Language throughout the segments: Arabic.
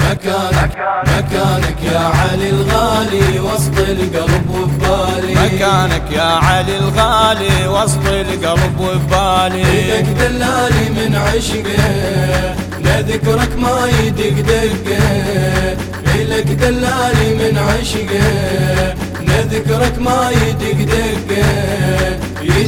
مكانك مكانك يا علي الغالي وسط القلب وبالي مكانك يا علي الغالي وسط القلب وبالي لك دلالي من عشقه لذكرك ما يدق دقه. لك دلالي من عشقه لذكرك ما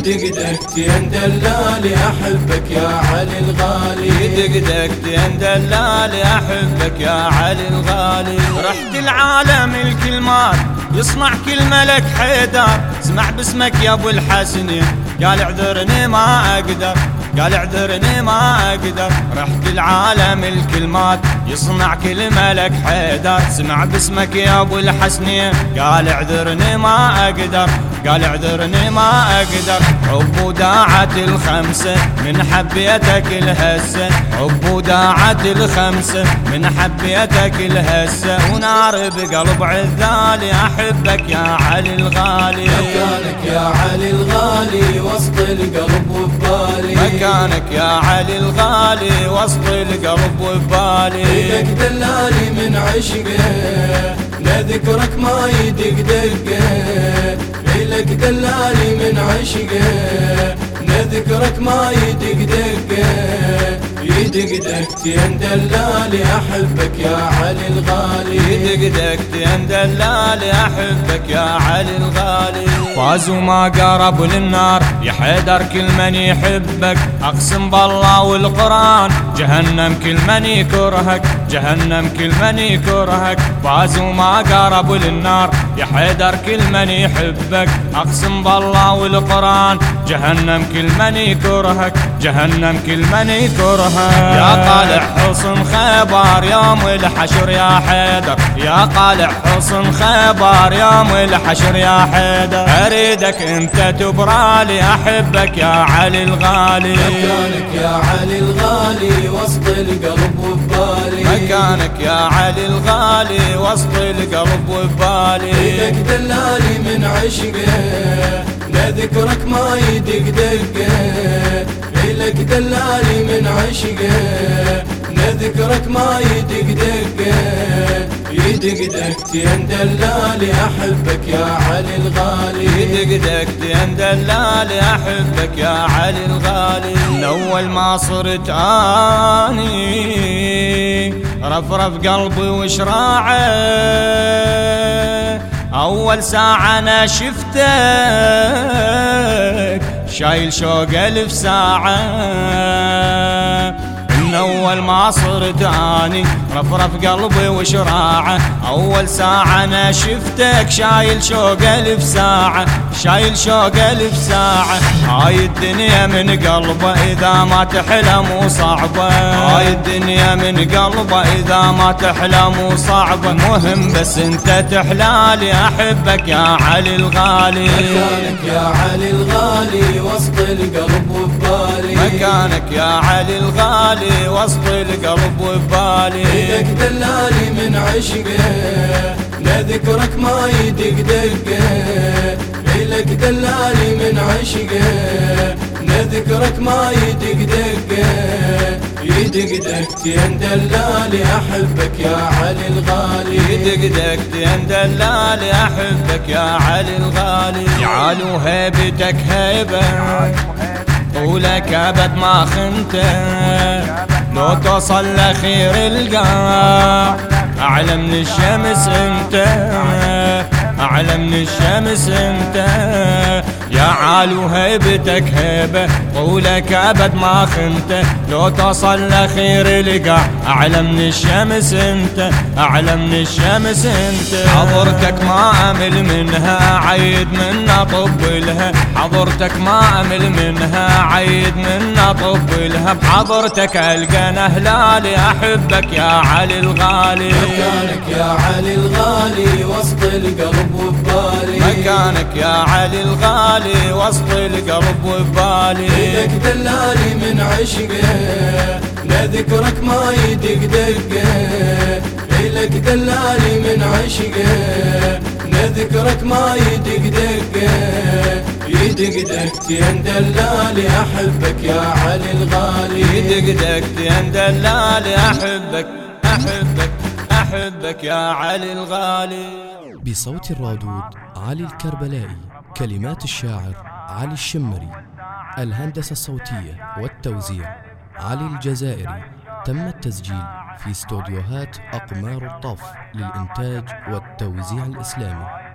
يدق دقتين دلالي أحبك يا علي الغالي. يدق دقتين دلالي أحبك يا علي الغالي. رحت العالم الكلمات يصنع كل ملك حيدر. اسمع باسمك يا أبو الحسنين قال اعذرني ما أقدر. قال اعذرني ما أقدر. رحت العالم الكلمات. يصنع كل ملك حيدر. سمع باسمك يا أبو الحسنين. قال اعذرني ما أقدر. قال اعذرني ما أقدر. حب وداعة الخمسة من حبيتك الهسة حب وداعة الخمسة من حبيتك الهسة ونار بقلب عذالي أحبك يا علي الغالي. يا علي الغالي. وسط القلب وبالي مكانك يا علي الغالي وسط القلب وبالي لك دلالي من عشقه لذكرك ما يدق دقه. لك دلالي من عشقه نذكرك ما يدق دقه. يدق دقتين دلالي أحبك يا علي الغالي. دقتين دلالي أحبك يا علي الغالي. فاز وما قرب للنار يا حيدر كل من يحبك. أقسم بالله والقرآن جهنم كل من يكرهك. جهنم كل من يكرهك. فاز وما قرب للنار يا حيدر كل من يحبك. أقسم بالله والقرآن جهنم كل من يكرهك. جهنم كل من يكرهك. يا طالع حصن خيبر يوم الحشر يا حيدر. يا طالع حصن خيبر يوم الحشر يا حيدر. أريدك أنت تبرالي أحبك يا علي الغالي. مكانك يا علي الغالي وسط القلب وبالي مكانك يا علي الغالي وسط القلب وبالي لك دلالي من عشقه لذكرك ما يدق دقة. لك دلالي من عشقه لذكرك ما يدق دقة. يدق دقتين دلالي أحبك يا علي الغالي. يدق دقتين دلالي أحبك يا علي الغالي. من أول ما صرت اني رفرف قلبي وشراعه. أول ساعة أنا شفتك شايل شوق ألف ساعة. من أول ما صرت أني رفرف قلبي وشراعة. أول ساعة أنا شفتك شايل شوق الف ساعة شايل شوق الف ساعة هاي الدنيا من قلبه إذا ما تحلى مو صعبة. هاي الدنيا من قلبه إذا ما تحلى مو صعبة. مهم بس أنت تحلالي أحبك يا علي الغالي. يا علي الغالي وسط القلب مكانك يا علي الغالي وسط القلب وبالي لك دلالي من عشقه لذكرك ما يدق دقه لك دلالي من عشقه لذكرك ما يدق دقه يدق دقتين دلالي أحبك يا علي الغالي. يدق دقتين دلالي أحبك يا علي الغالي. يعالو هيبتك هيبة. طولك أبد ما خنته لو توصل لخير القاع أعلى من الشمس أنت. أعلى من الشمس أنت. يا عالو هيبتك هيبة طولك أبد ما خنته لو توصل لخير لقاع أعلى من الشمس أنت أعلى من الشمس أنت. حضرتك ما أمل منها عيد منا طب لها حضرتك ما أمل منها عيد منا طب لها بحضرتك ألقى هلالي أحبك يا علي الغالي. مكانك يا علي الغالي وسط القلب وبالي مكانك يا علي الغالي. وسط القلب وبالي لك دلالي من عشقه لذكرك ما يدق دقة. لك دلالي من عشقه لذكرك ما يدق دقة. يدق دقتين دلالي أحبك يا علي الغالي. يدق دقتين دلالي أحبك أحبك أحبك يا علي الغالي. بصوت الرادود علي الكربلائي. كلمات الشاعر علي الشمري الهندسة الصوتية والتوزيع علي الجزائري. تم التسجيل في استوديوهات أقمار الطف للإنتاج والتوزيع الإسلامي.